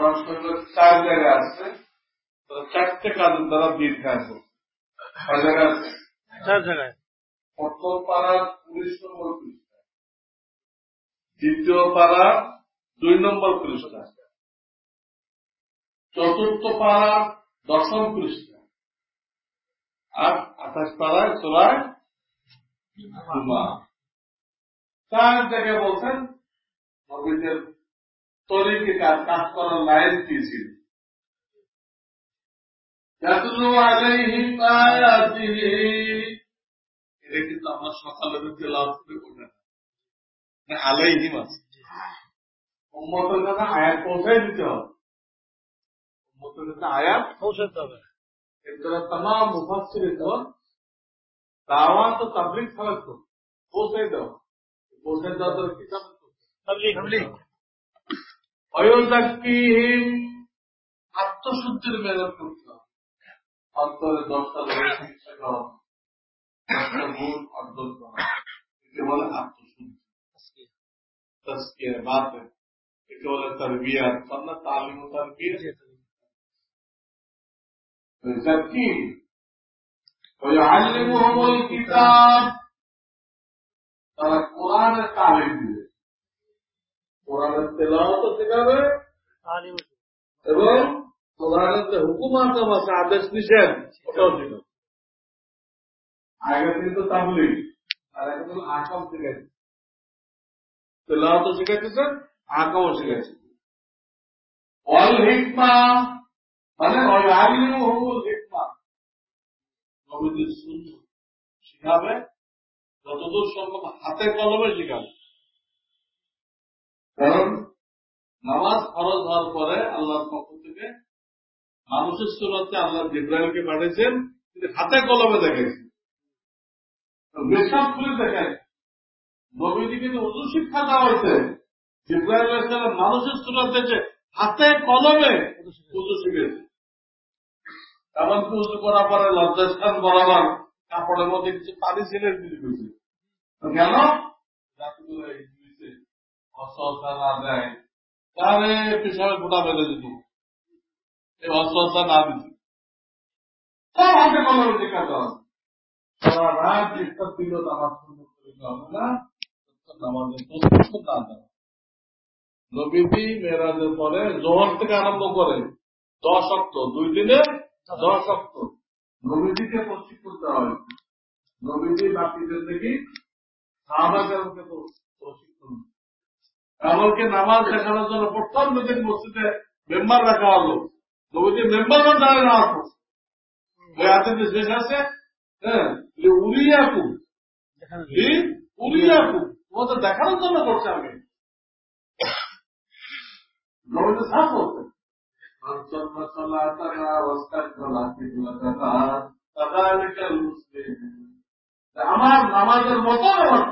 কোরআন শরীফের চার জায়গায় আছে। চারটে কাজের দ্বারা দিন কাজ জায়গায় আছে? চার জায়গায়। প্রথম পাড়ার উনিশ নম্বর পৃষ্ঠা দ্বিতীয় পাড়া দুই নম্বর পৃষ্ঠা চতুর্থ পাড়া দশম পৃষ্ঠা আর আঠাশ পাড়ায় চোরায় চার জায়গায় বলছেন নবীদের তরিকে কাজ কাজ করার লাইন কি ছিল? এটা কিন্তু আমরা সকালে তেলাওয়াত করে পড়ে না আলাইহিম আছে। উম্মতের কাছে আয়াত পৌঁছাই পৌঁছাই দাও। পৌঁছাই দেওয়ার দ্বারা কি অয়োজাকিহীন আত্মশুদ্ধির মেহনত করতে হবে অন্তরে দশটা ধরে শিক্ষা করা দশটা গুণ অর্জন করা একে বলে আত্মশুদ্ধি তস্কিয়ে বাতে একে বলে তরবিয়াত সন্না তালিম ও তরবিয়ত يزكيهم ويعلمهم الكتاب তারা কোরআনের তালিম দিবে কোরআনের তেলাওয়াত শেখাবে এবং কোরআনের যে আছে আদেশ নিষেধ। ওটাও আর আকাম শিখাইছে। তেলাওয়াত শিখাইছে। অল হিকমা মানে আলিম হুকুল হিকমা। শিখাবে, যতদূর সম্ভব হাতে কলমে শিখাবে। কারণ নামাজ ফরজ হওয়ার পরে আল্লাহর পক্ষ থেকে মানুষের সুরতে আল্লাহ জিব্রাইলকে পাঠিয়েছেন, তিনি হাতে কলমে দেখেছেন বেশাব বরাবর কাপড়ের মধ্যে পানি কেন? অসহতা না দেয় তাহলে পিছনে এই না। পরে জোহর থেকে আরম্ভ করে দশ অক্ট দুই দিনে দশ অক্ট নবীজিকে প্রশিক্ষণ দেওয়া হয়েছে নবীজি বাকিদের দেখি সাহাবাগরকে প্রশিক্ষণ এমনকি নামাজ দেখানোর জন্য প্রথম নদীর মসজিদে মেম্বার রাখা হলো। নবীজি মেম্বার দাঁড়িয়ে নেওয়া করছে ওই হাতে যে শেষ আছে হ্যাঁ উড়িয়াকু উড়িয়াকু তোমাদের দেখানোর জন্য করছে আমি নবীজি সাফ করছে আমার নামাজের মতো নামাজ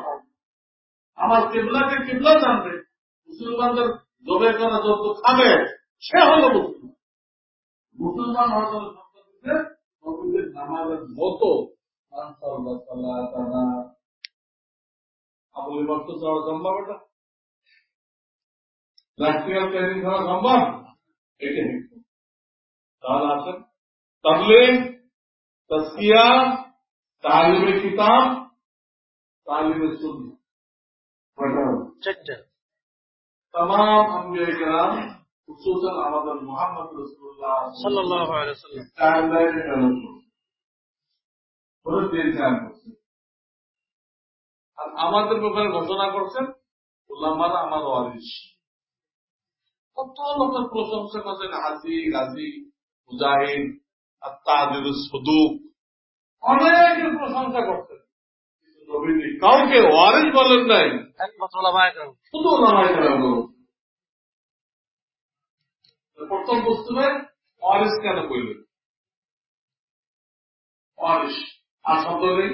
আমার কেবলাকে কেবলা জানবে। মুসলমানদের জবে করা যত খাবে, সে হল মুসলমান। মুসলমান হওয়ার জন্য নবীদের নামাজের মতো আমলি বক্ত চাওয়া সম্ভব এটা প্র্যাকটিক্যাল ট্রেনিং করা সম্ভব? এটা তাহলে আছেন তবলিগ তস্কিয়া তালিমে কিতাব, তালিমে সুন্নাহ। চারটা तमाम अम्बिया कराम खुसूसन আমাদের মোহাম্মদ রসুল্লাহ সাল্লাল্লাহু আলাইহি ওয়াসাল্লাম টাইমলাইনে মেহনত করে দিন খেয়াল করছে আর আমাদের ব্যাপারে ঘোষণা করছেন উল্লামারা আমার ওয়ারিস কত লোকের প্রশংসা করছেন হাজি গাজী মুজাহিদ আর তাজির সদুক অনেকের প্রশংসা করছেন কিন্তু নবীজি কাউকে ওয়ারিস বলেন নাই। একমাত্র শুধু কেরাম প্রথম বস্তুবে অরিস কেন আর শব্দ নেই।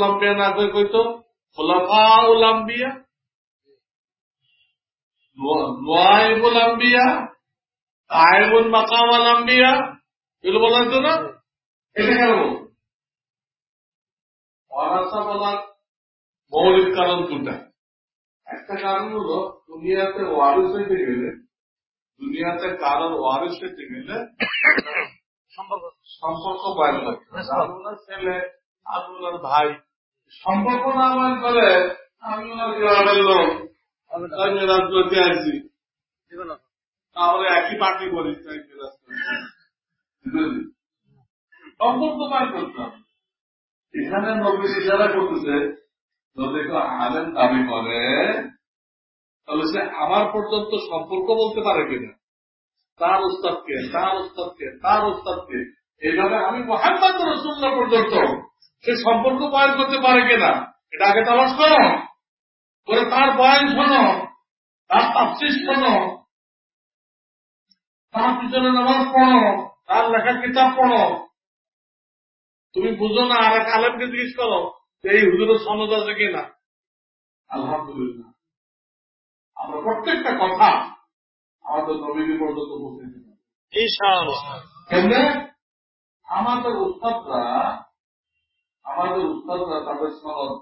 লম্বিয়া না করে কইতো খোলাফা ও লাম্বিয়া। নোয়াইবুল আম্বিয়া আইবুল মাকাম আল আম্বিয়া এগুলো বলা হতো না? এটা কেন বলতো অরাসা বলার মৌলিক কারণ দুটা একটা কারণ হলো দুনিয়াতে ওয়ারিস হইতে গেলে দুনিয়াতে কারোর ওয়ারিস হতে গেলে সম্পর্ক। হবে। আমি ওনার ছেলে আমি ওনার ভাই সম্পর্ক না বয়ন করে আমি ওনার গ্রামের লোক তাই মেরাজ আসছি আমরা একই পার্টি করি সম্পর্ক বয়ন করতে হবে। এখানে নবী ইশারা করতেছে যদি কেউ আলেম দাবি করে তাহলে সে আমার পর্যন্ত সম্পর্ক বলতে পারে কিনা? তার উস্তাদকে তার উস্তাদকে তার উস্তাদকে এইভাবে আমি মোহাম্মদ রসুল্লাহ পর্যন্ত সে সম্পর্ক বয়ন করতে পারে কিনা? এটা আগে তালাশ করো। করে তার বয়ন শোনো তার তাফসিস শোনো, তার পিছনে নামাজ পড়ো, তার লেখা কিতাব পড়ো। তুমি বুঝো না আর এক আলেমকে জিজ্ঞেস করো যে এই হুজুরের সনদ আছে কিনা? আলহামদুলিল্লাহ। আমরা প্রত্যেকটা কথা আমাদের নবীজি পর্যন্ত কেমনে? আমাদের উস্তাদরা আমাদের উস্তাদরা তাদের সনদ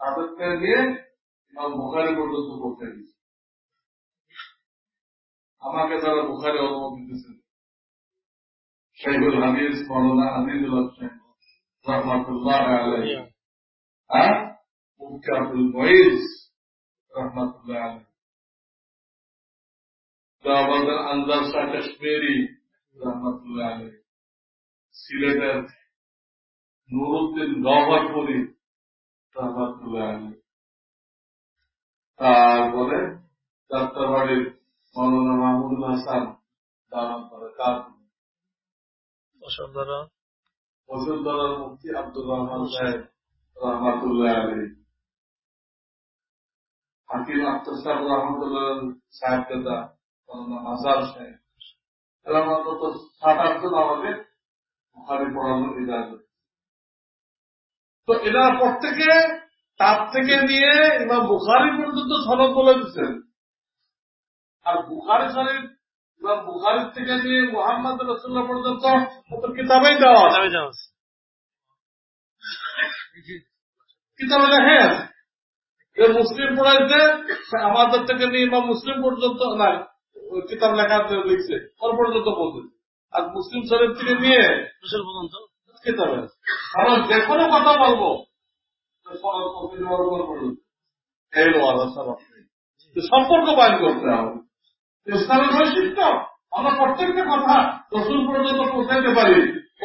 তাদেরকে নিয়ে ইমাম বুখারি পর্যন্ত পৌঁছে দিচ্ছে আমাকে যারা বুখারি অনুমতি দিতেছেন শাইখুল হাদিস মৌলানা হোসেন রহমতুল্লাহ আলাই হ্যাঁ মুফতি আব্দুল মহিজ রহমতুল্লাহ আলাই আমাদের আন্দাজ শাহ কাশ্মীরি রহমতুল্লাহ আলাই সিলেটের নুরুদ্দিন গহরপুরি রহমতুল্লাহ আলাই তারপরে যাত্রাবাড়ির মৌলানা মাহমুদুল হাসান দামান কাজ। অসাধারণ বসুন্ধরার মুফতি আব্দুর রহমান সাহেব রহমাতুল্লাহ আলী হাকিম আক্তার রহমতুল্লাহ সাহেব দাদা মাজার সাহেব। এরা অন্তত সাত আটজন আমাকে বুখারি পড়ানোর ইজাজত। তো এরা প্রত্যেকে তার থেকে নিয়ে ইমাম বুখারি পর্যন্ত সনদ বলে দিচ্ছেন আর বুখারি শরীফ ইমাম বুখারির থেকে নিয়ে মোহাম্মদ রসুল্লাহ পর্যন্ত কত কিতাবেই দেওয়া কিতাবে লেখে আছে। যে মুসলিম পড়াইছে আমাদের থেকে নিয়ে ইমাম মুসলিম পর্যন্ত না কিতাব লেখা লিখছে ওর পর্যন্ত বলছে। আর মুসলিম শরীফ থেকে নিয়ে পর্যন্ত? কিতাবে। কারণ যে কোনো কথা বলব। সম্পর্ক বাইর করতে হবে। ইসলামের বৈশিষ্ট্য। আমরা প্রত্যেকটা কথা রসুল পর্যন্ত পৌঁছাইতে পারি।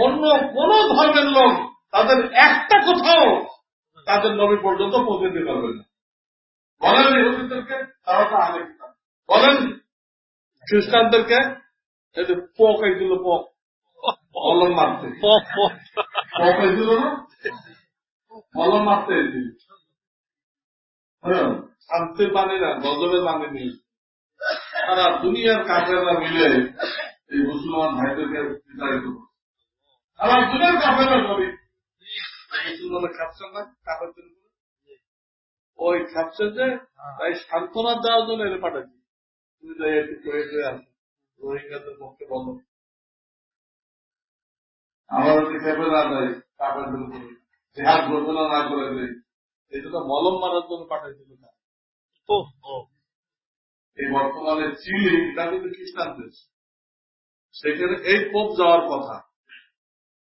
অন্য কোন ধর্মের লোক তাদের একটা কোথাও তাদের নবী পর্যন্ত পৌঁছে দিতে পারবে না। বলেন ইহুদিদেরকে তারা তো আগে বলেন খ্রিস্টানদেরকে এই যে পোক এইগুলো পোক। কলম মারতে। পোক এইগুলো না? কলম মারতে হ্যাঁ, শান্তির বাণী না গজবের বাণী নিয়ে। তারা দুনিয়ার কাফেররা মিলে এই মুসলমান ভাইদেরকে বিতাড়িত সারা দুনিয়ার কাফেররা মুসলমানের খাপছেন না? ওই খাপছেন যে তাই সান্ত্বনা দেওয়ার জন্য এনে পাঠাচ্ছি। তুমি যাই একটু করে আসো। রোহিঙ্গাদের পক্ষে বলো। আমার যদি খেপে না দেয় কাপড়দের উপরে জেহাদ ঘোষণা না করে দেয়। এই জন্য মলম মারার জন্য পাঠাইছিল। এই বর্তমানে চিলি এটা কিন্তু খ্রিস্টান দেশ সেখানে এই পোপ যাওয়ার কথা।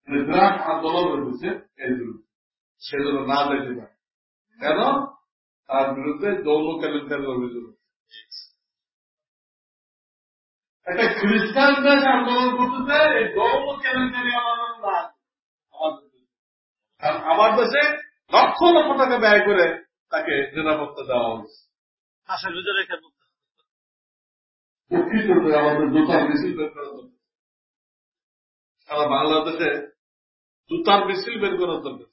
মানে বিরাট আন্দোলন হয়েছে এই জন্য সেজন্য না যেতে পারে কেন? তার বিরুদ্ধে যৌন কেলেঙ্কারের অভিযোগ একটা খ্রিস্টান দেশ আন্দোলন করতেছে, এই যৌন কেলেঙ্কারি আন্দোলন না কারণ আমার দেশে লক্ষ লক্ষ টাকা ব্যয় করে তাকে নিরাপত্তা দেওয়া হয়েছে। আমাদের মিছিল বের করা দরকার। সারা বাংলাদেশে জুতার মিছিল বের করা দরকার।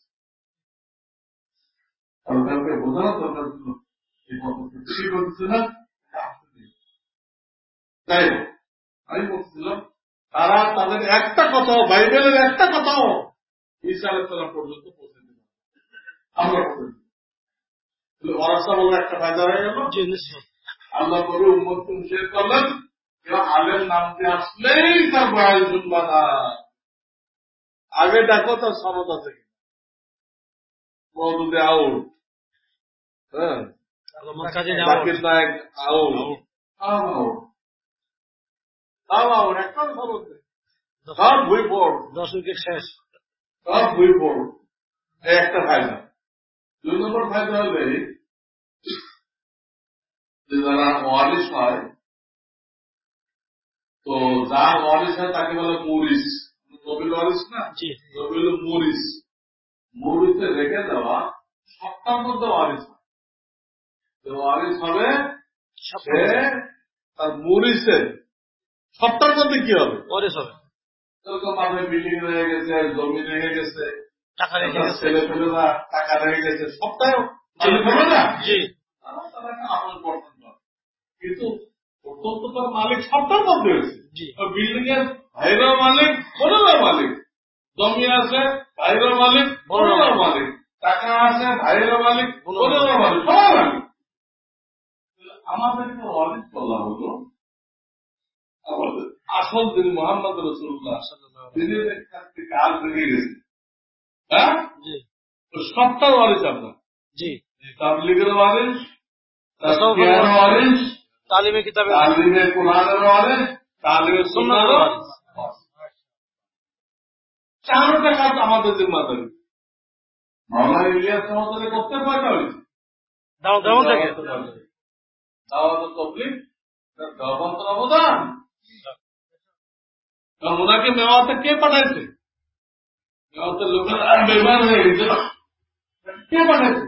সরকারকে দরকার এই না তাই আমি বলছিলাম, তারা তাদের একটা কথাও, বাইবেলের একটা কথাও ঈসা আলাইসালাম পর্যন্ত পৌঁছে দিল আমরা দিই একটা ফায়দা হয়ে গেল। আল্লাহ করে উম্মত নিষেধ করলেন কেউ আলেম নামতে আসলেই তার বয়স শুনবা না আগে দেখো তার থেকে মৌদুদে আউট। হ্যাঁ। আউট। আউট। তাও আমার একটা খবর নেই। সব বই পড়। দশ উইকেট শেষ। সব বই পড়। এই একটা ফায়দা দুই নম্বর ফায়দা হলে যে যারা ওয়ারিস হয় তো যার ওয়ারিস হয় তাকে বলে মরিস। নবীর ওয়ারিস না? জি। নবী হলো মরিস। মরিসে রেখে দেওয়া সপ্তাহ মধ্যে ওয়ারিস হয়। তো ওয়ারিস হবে সে তার মরিসের। সপ্তাহের মধ্যে কি হবে? ওয়ারিস হবে। এরকম মাথায় বিল্ডিং রয়ে গেছে জমি রয়ে গেছে টাকা রেখে গেছে। ছেলে পেলেরা টাকা রয়ে গেছে সপ্তাহে মালিক হবে না? জি। তারা তারা আমল করতেন না। কিন্তু প্রথম তো তার মালিক সপ্তাহের মধ্যে হয়েছে জি। বিল্ডিং এর ভাইরাও মালিক বোনেরও মালিক। জমি আছে ভাইরাও মালিক বোনেরও মালিক। টাকা আছে ভাইরাও মালিক বোনেরও মালিক। সবাই মালিক। আমাদেরকে অনেক বলা হলো আমাদের আসল দিন মোহাম্মদ রসুল্লাহ তিনি একটি কাল বেরিয়ে গেছে হ্যাঁ? ওয়ারিস আপনার। জি। তাবলিগের ওয়ারিস সব ওয়ারিস তালিমে কিতাবে তালিমে কোরআনের ওয়ারিস তালিমে সুন্নাহর সুন্নাহর ওয়ারিস চারটা কাজ আমাদের জিম্মাদারি মাওলানা ইলিয়াস সমাধানে করতে পারবে হয়েছে দাও দেওয়া দাওয়াত তবলিগ দাওয়াতের অবদান ওনাকে মেওয়াতে কে পাঠাইছে? মেওয়াতে লোকেরা বেমান হয়ে গেছে। কে পাঠাইছে?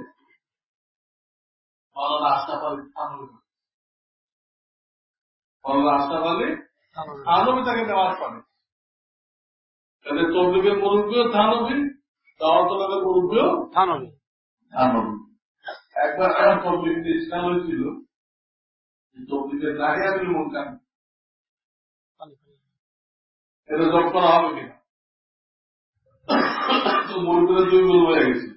মাওলানা আলী আশরাফ আলী থানভী তাকে নেওয়াজ পাঠাইছে তাহলে তবলিগের মুরব্বীও থানভী দাওয়াতলের মুরব্বীও থানবি থানভী একবার আমার তবলিগ ইসলাম হয়েছিল তবলিগের নারী আবিল মুনকান এটা জব করা হবে কিনা? তো মুরগিরা দুই গোল হয়ে গেছে।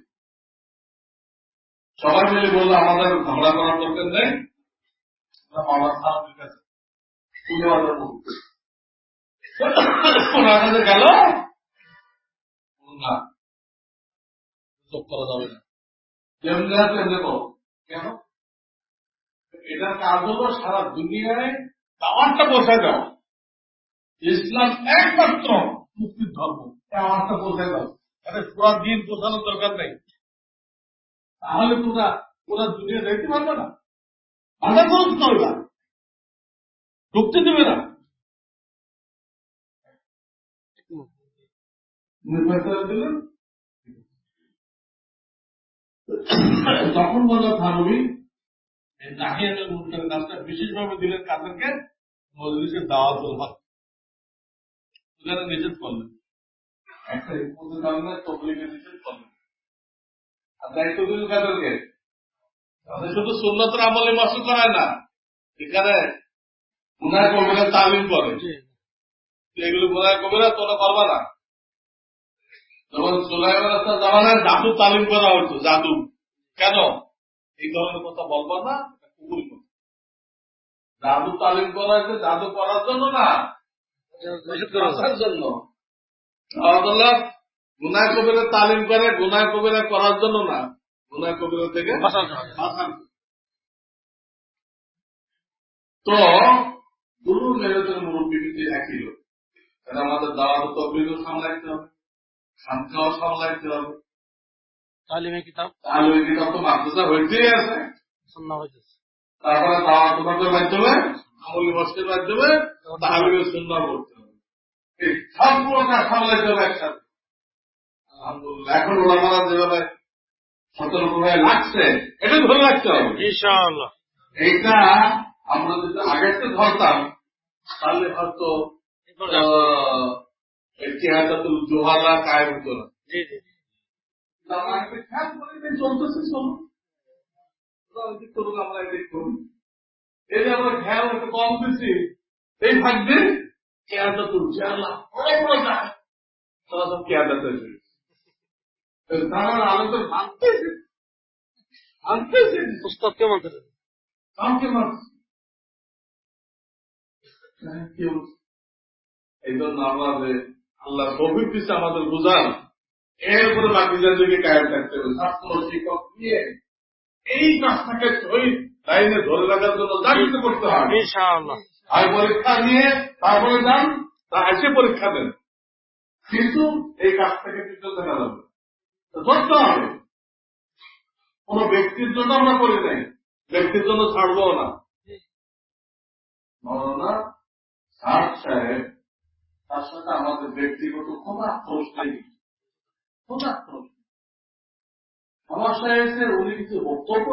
সবাই মিলে বলল আমাদের ঝগড়া করার দরকার নেই। আমার সামনের কাছে তুলে আমাদের মুরগি ওনার কাছে গেল না। জব করা যাবে না। কেমনে আছে করো কেন? এটার কাজ হলো সারা দুনিয়ায় দাওয়াতটা দেওয়া ইসলাম একমাত্র মুক্তির ধর্ম। দাওয়াতটা বসায় দাও। আরে পুরা দিন পোষানোর দরকার নেই। তাহলে তোমরা পুরা দুনিয়া দেখতে পারবে না। বাধা খরচ করবে না ঢুকতে দেবে না। দিলেন তখন বলল থানবী নাহিয়ানের কাজটা বিশেষভাবে দিলেন কাদেরকে মজলিসের দাওয়াত হক এখানে নিষেধ করলেন। একটা হিকমতের কারণে তবলিগে নিষেধ করলেন। আর দায়িত্ব দিল কাদেরকে? তাদের শুধু সুন্নতের আমলে মাসু করায় না। এখানে গুনায় কবিরা তালিম করে এগুলো গুনায় কবিরা তোরা পারবা না। যখন সুলাইমান রাস্তা জামানায় জাদু তালিম করা হতো জাদু কেন? এই ধরনের কথা বলব না কুকুর জাদু তালিম করা হয়েছে জাদু করার জন্য না জন্য। গুনায় কবিরা তালিম করে গুনায় কবিরা করার জন্য না। গুনায় কবিরা থেকে। তো গুরু মেহনতের মুরব্বী কিন্তু একই লোক। তাহলে আমাদের দাওয়াত তবলিগও সামলাইতে হবে খানখাও সামলাইতে হবে। তালিমে কিতাব? ওই কিতাব তো মাদ্রাসা হইতেই আছে। তারপরে দাওয়াত তোমাদের মাধ্যমে আমলি মস্কের মাধ্যমে তাহলে সুন্দর করতে হবে। এই সবগুলো কাজ সামলাইতে হবে একসাথে। আলহামদুলিল্লাহ এখন ওলামারা যেভাবে সতর্ক হয়ে লাগছে এটা ধরে রাখতে হবে। ইনশাআল্লাহ। এইটা আমরা যদি আগে থেকে ধরতাম তাহলে হয়তো একটি হাতাতুল জোহালা কায়েম হতো না। জি আমরা একটা খেয়াল করি যে চলতেছে চলো ওরা করুক আমরা এদিক করি এই যে আমরা খেয়াল একটু কম দিচ্ছি এই ভাগ্যে তুলছে আল্লাহ বড় যায় তারা সব তুলছে তারা মানতেছে কাউকে এই জন্য আল্লাহ দিচ্ছে আমাদের বুঝান। এরপরে বাকি দিকে কায়েম থাকতে হবে। ছাত্র শিক্ষক নিয়ে এই কাজটাকে শহীদ লাইনে ধরে রাখার জন্য করতে ইনশাআল্লাহ। আর পরীক্ষা নিয়ে তারপরে যান তা এসে পরীক্ষা দেন। কিন্তু এই কাজ থেকে পিছনে দেখা যাবে। ধরতে হবে। কোন ব্যক্তির জন্য আমরা করি নাই। ব্যক্তির জন্য ছাড়বো না। মৌলানা তার সাথে আমাদের ব্যক্তিগত সমস্যা উনি কিছু বক্তব্য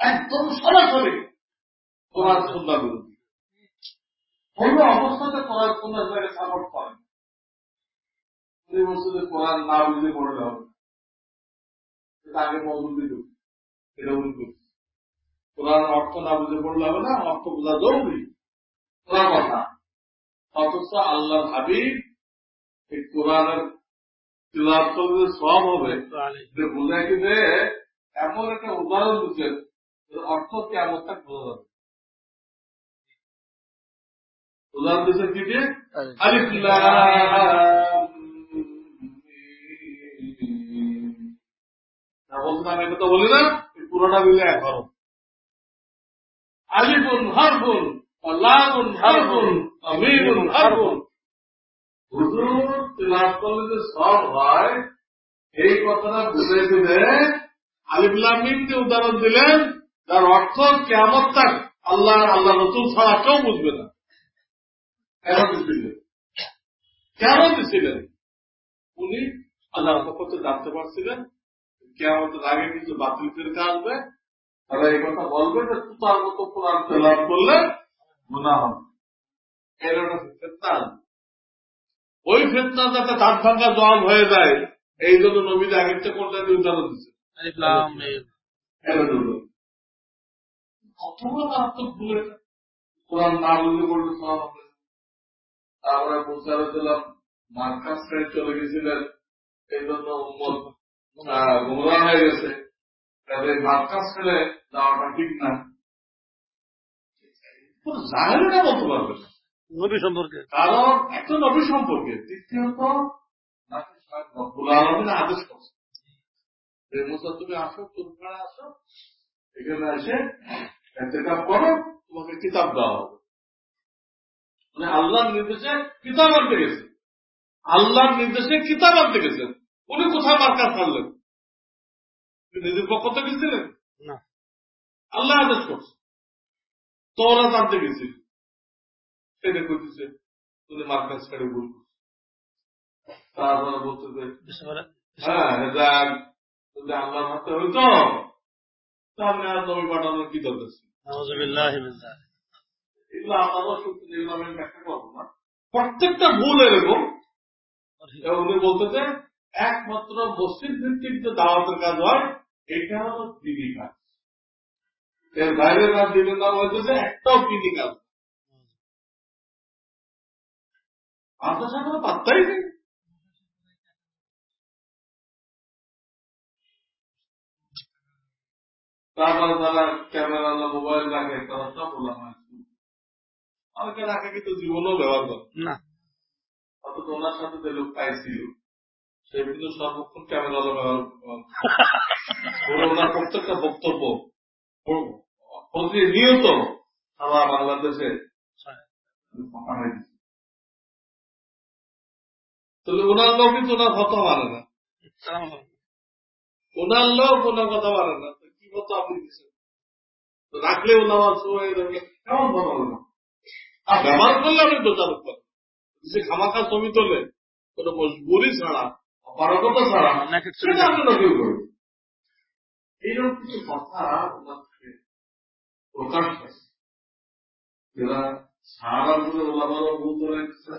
একদম সরাসরি কোরআন সুন্দর বিরোধী কোনো অবস্থাতে জায়গায় সাপোর্ট করেন উনি যে না বুঝে পড়লে হবে এটা আগে মজুর দিত এটা উনি করছে কোরআন অর্থ না বুঝে পড়লে হবে না, অর্থ বোঝা জরুরি। কথা। অথচ আল্লাহ হাবিব এই কোরআনের করলে সব হবে। যে যে এমন একটা উদাহরণ দিচ্ছেন অর্থ কেমন তা বোঝা যাবে? উদাহরণ দিচ্ছেন কি দিয়ে? আমি এটা তো বলি না পুরোটা মিলে এক হরফ আলিফুন হারফুন। উদাহরণ দিলেন, তার অর্থ কেমন তাক আল্লাহ আল্লাহ রসুল ছাড়া কেউ বুঝবে না। কেন দিছিলেন উনি আল্লাহ পক্ষ জানতে পারছিলেন কেমন আগে কিছু বাতিল ফিরকা আসবে। তারা এই কথা বলবে যে তুতার মতো কোরআন তেলাপ করলে গুণা হবে এর ফেতনা। ওই ফেতনা যাতে দাঁত ভাঙ্গা জল হয়ে যায় এই জন্য নবীদ আগের কোনটা উদাহরণ দিচ্ছে কত বড় মারাত্মক ভুল। এটা। কোরআন না বুঝে পড়লে সব তারপরে মুসার দিলাম মার্কাস চলে গেছিলেন। এই জন্য হয়ে গেছে। তাদের মার্কাস ছেড়ে যাওয়াটা ঠিক না। বলতে পারবে না। নবী সম্পর্কে। কারণ একটা নবী সম্পর্কে দ্বিতীয়ত আদেশ করছে। তুমি আসো তোমরা আসো এখানে এসে এতেকাপ করো তোমাকে কিতাব দেওয়া হবে। মানে আল্লাহর নির্দেশে কিতাব আনতে গেছে। আল্লাহর নির্দেশে কিতাব আনতে গেছেন উনি কোথায় মার্কাজ ছাড়লেন নিজের পক্ষ থেকে গেছিলেন? না। আল্লাহ আদেশ করছে। তোরা জানতে গেছিল সেটা করতেছে তুমি মার্কাজ ছেড়ে ভুল তারপরে বলতেছে হ্যাঁ যাক যদি আল্লাহর হাতে হইতো তাহলে আর নবী পাঠানোর কি দরকার ছিল? নাউযুবিল্লাহি যালিক। এগুলো আমারও সত্যি যেগুলো আমি ব্যাখ্যা করব না। প্রত্যেকটা ভুল এরকম। উনি বলতেছে একমাত্র মসজিদ ভিত্তিক যে দাওয়াতের কাজ হয় এটা হলো দিদি কাজ। এর বাইরের কাজ দিনের নাম হইতেছে একটাও কাজ আপনার সাথে কোনো পাত্তাই নেই। তারপরে তারা ক্যামেরা মোবাইল রাখে তারা সব বললাম অনেকে রাখে কিন্তু জীবনেও ব্যবহার করে। না। অথচ ওনার সাথে যে লোক পাইছিল সে কিন্তু সর্বক্ষণ ক্যামেরা ব্যবহার করে। ওনার প্রত্যেকটা বক্তব্য ও- প্রতি সারা বাংলাদেশে তাহলে ওনার লোক কিন্তু ওনার কথা মানে না। ওনার লোক ওনার কথা মানে না। কি মতো আপনি দিচ্ছেন? রাখলে ওনার সময় কেমন কথা বলে না? আর ব্যবহার করলে আপনি দোষারোপ করেন। যে খামাখা ছবি তোলে কোনো মজবুরি ছাড়া অপারগতা ছাড়া সেটা আপনি নকল করবেন এইরকম কিছু কথা প্রকাশ পাচ্ছে যারা সারা ধরে দিচ্ছে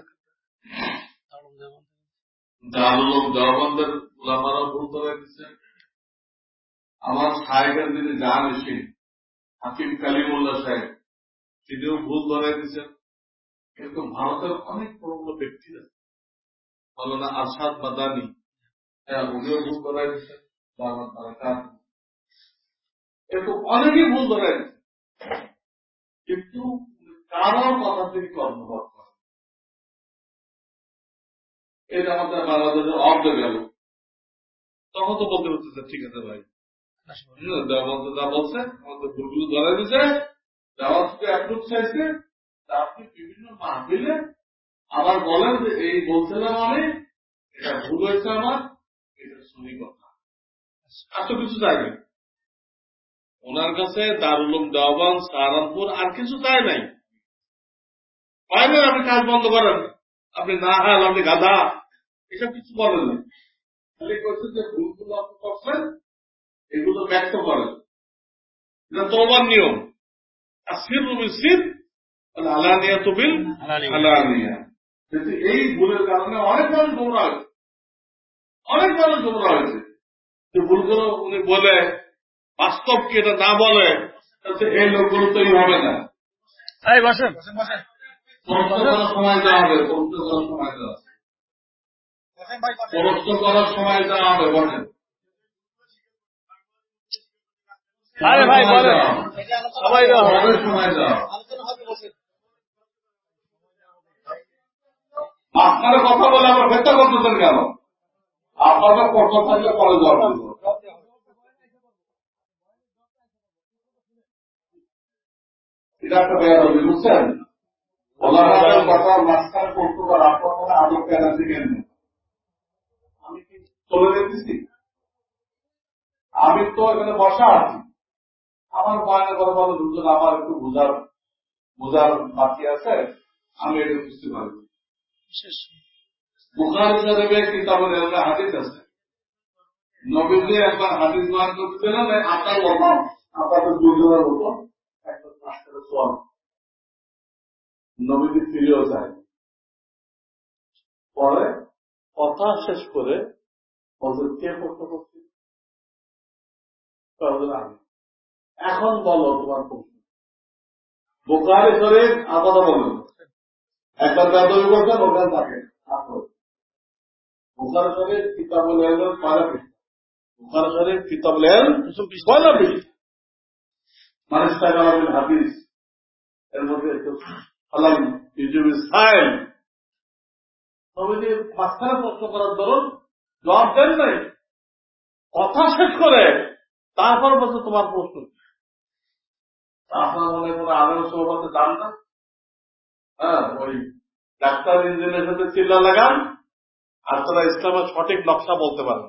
দারুণ যেমন। দারুল দেওবন্দের ওলামারও ভুল ধরে আমার সাহেবের যিনি জান এসে, হাকিম কালিমুল্লাহ সাহেব, তিনিও ভুল ধরে দিচ্ছেন এরকম ভারতের অনেক বড় বড় ব্যক্তিরা মৌলানা আসাদ মাদানি হ্যাঁ উনিও ভুল ধরাই দিচ্ছেন এরকম অনেকেই ভুল ধরাই দিচ্ছেন কিন্তু কারোর কথা থেকে কর্মভাব করে এটা আমাদের বাংলাদেশের অর্ধ গেল। তখন তো বলতে হচ্ছে ঠিক আছে ভাই। হুম, দেওয়াল তো যা বলছে আমাদের ভুলগুলো ধরা দিছে দেওয়াল থেকে অ্যাপ্রুভ চাইছে। আপনি বিভিন্ন মাহফিলে আবার বলেন যে এই বলছিলাম আমি এটা ভুল হয়েছে আমার এটা শুনি কথা। এত কিছু চাইবে ওনার কাছে দারুলুম দেওয়ান সাহারানপুর আর কিছু চাই নাই। আপনি কাজ বন্ধ করেন। আপনি না হাল আপনি গাধা। এসব কিছু বলেন না। খালি যে ভুলগুলো আপনি করছেন এগুলো ব্যক্ত করেন। এটা তোমার নিয়ম। আর সির রুবি সির আলানিয়া তুবিল আলানিয়া। আলানিয়া। কিন্তু এই ভুলের কারণে অনেক মানুষ গোমরা হয়েছে। অনেক মানুষ গোমরা হয়েছে। যে ভুলগুলো উনি বলে বাস্তবকে এটা না বলে তাতে এই লোকগুলো তৈরি হবে না। বসেন। সময় দেওয়া হবে সময় দেওয়া প্রশ্ন করার সময় দেওয়া হবে বলেন আরে ভাই বলেন। সবাই দেওয়া হবে। সবাই সময় দেওয়া হবে। আপনারা কথা বলে আবার ভেতর করতেছেন কেন? আপনাদের প্রশ্ন থাকলে পরে জবাব দিব এটা একটা বুঝছেন? করতে আমি তো এখানে বসা আছি। আমার বয়ানের কথা বলো দুজন আমার একটু বোঝার বোঝার বাকি আছে, আমি এটা বুঝতে পারি বুখারি শরীফে কিতাবের এলমে হাদিস আছে। নবীজি একবার হাদিস বয়ান করতেছিলেন এই আপনার মতো আপনাদের দুজনের মতো সোয়াল নবীজি ফিরেও যায় পরে কথা শেষ করে হজরত কে প্রশ্ন করছে এখন বলো তোমার প্রশ্ন। বোকারে শরীফ আপাতত বললেন একবার বেদবি করছেন ওখানে থাকে। বুখার শরীফ কিতাবুল এলমের পয়লা পৃষ্ঠা। বুখার শরীফ কিতাবুল এলম পয়লা পৃষ্ঠা। মানুষ টাকাবিল হাদিস এর মধ্যে একটু ইউটিউবে সাইল তবে যে মাঝখানে প্রশ্ন করার দরুন জবাব দেন নাই। কথা শেষ করে তারপর বলছে তোমার প্রশ্ন? আপনার মনে কোনো আলোর না? হ্যাঁ ওই ডাক্তার ইঞ্জিনের সাথে চিল্লা লাগান আর তারা ইসলামের সঠিক নকশা বলতে পারেন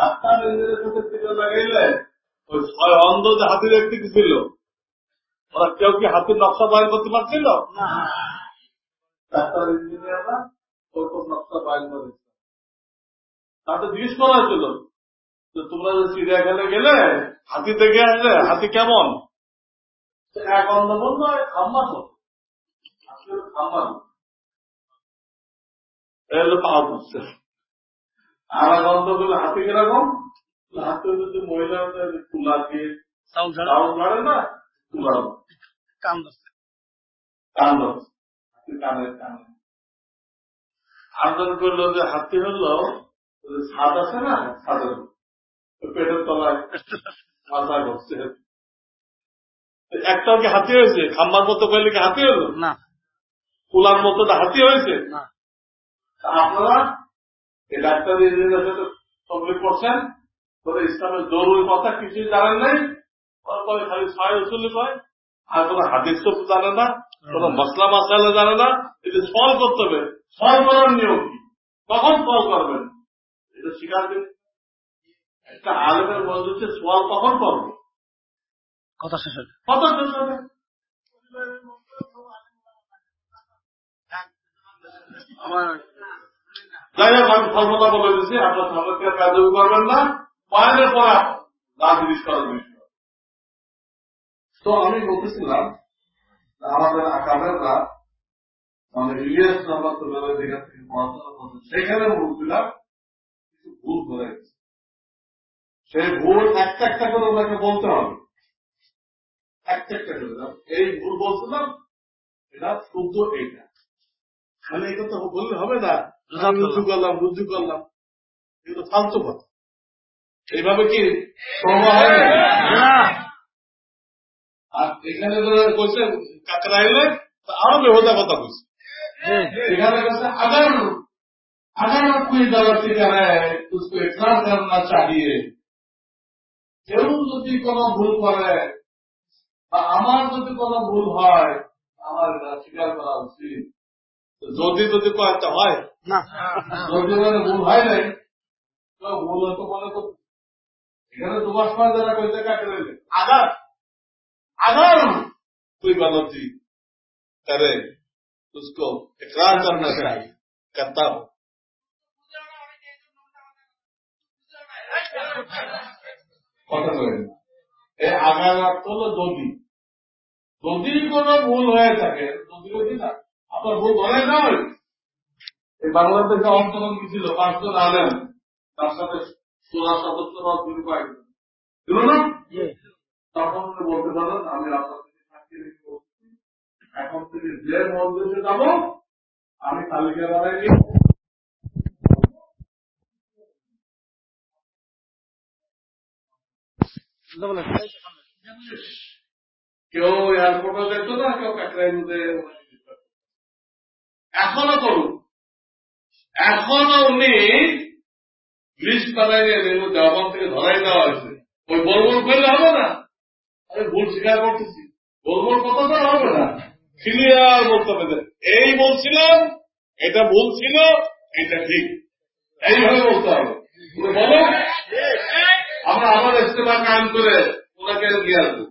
না। কথা বুঝছেন? ডাক্তার ইঞ্জিনের সাথে লাগাইলে ওই ছয় অন্ধ যে হাতি দেখতে ছিল? ওরা কেউ কি হাতির নকশা বাইর করতে পারছিল? ডাক্তার ইঞ্জিনিয়াররা ওরকম নকশা বাইর করে তাতে জিজ্ঞেস করা হয়েছিল যে তোমরা যে চিড়িয়াখানে গেলে হাতি দেখে আসলে হাতি কেমন? এক অন্ধ বলল খাম্মা তো খাম্মা এলো পাওয়া এক অন্ধ হাতি কীরকম? হাতি যদি মহিলা তুলা দিয়ে চাউল ধরে। না? তুলা। কাম ধরছে। কান ধরছে। হাতি কানে আন্দোলন করল যে হাতি হলো ছাদ আছে না ছাদের পেটের তলায় একটাও কি হাতি হয়েছে? খাম্বার মতো করলে কি হাতি হলো? না। কুলার মতো হাতি হয়েছে? না। আপনারা এই ডাক্তার ইঞ্জিনিয়ারের সাথে তবলিগ করছেন তোরা ইসলামের জরুরি কথা কিছুই জানেন নাই। ওরা খালি ছয় উসুলি কয় আর কোনো হাদিস তো জানে না কোনো মশলা মশালা জানে না। যে সল করতে হবে। সল করার নিয়ম কি? কখন সল করবেন? এটা শিকার দিন। একটা আলেমের মজুতে সোয়াল কখন করবে? কথা শেষ হয়ে কত শেষ হবে? আমার আমি বলে দিচ্ছি আপনার করবেন না। জিনিস তো আমি বলতেছিলাম, আমাদের মানে ইলিয়াস থেকে পড়াশোনা করছে, সেখানে বলছিলাম কিছু ভুল গেছে। সেই ভুল একটা একটা করে ওনাকে বলতে হবে। একটা একটা করে। এই ভুল বলছিলাম, এটা শুদ্ধ এইটা। খালি এটা তো বললে হবে না। আমি রুজু করলাম রুজু করলাম এগুলো ফালতু কথা এইভাবে কি তওবা হয় না? না আর এখানে যারা কইছে কাকরা এলে তো আরো বেহদা কথা কইছে এখানে কইছে अगर अगर कोई गलती करे उसको इकरार करना चाहिए কেউ যদি কোনো ভুল করে বা আমার যদি কোনো ভুল হয় আমার এটা স্বীকার করা উচিত তো যদি যদি কয়েকটা হয় না যদি মানে ভুল হয় নাই তো ভুল হয়তো মনে করতে এখানে দু মাস পর যারা কইতে কাটে রইলে আগার अगर कोई गलती करे उसको इकरार करना चाहिए करता हो কথা বলেন এই আগার অর্থ হলো যদি যদি কোনো ভুল হয়ে থাকে যদি যদি না আপনার ভুল ধরে নয় এই বাংলাদেশে ছিল? পাঁচজন আলেন তার সাথে সোলা সদস্যরা দুই ছিল না? তখন উনি বলতে পারেন আমি আপনার থেকে সাক্ষী রেখে বলছি এখন থেকে যে মন্দিরে যাব আমি তালিকা নিব। কেউ এয়ারপোর্টে যেত না কেউ মধ্যে এখনও করুন এখনও উনি লিস্ট বানাই নিয়ে দেওয়ান থেকে ধরাই দেওয়া হয়েছে। ওই বলবল করলে হবে না? আমি ভুল স্বীকার করতেছি। বলবল কথা তো হবে না। ক্লিয়ার বলতে হবে। এই বলছিলাম, এটা ভুল ছিল, এটা ঠিক। এইভাবে বলতে হবে। বলো। আমরা আবার ইস্তেমা কায়ম করে ওনাকে নিয়ে আসব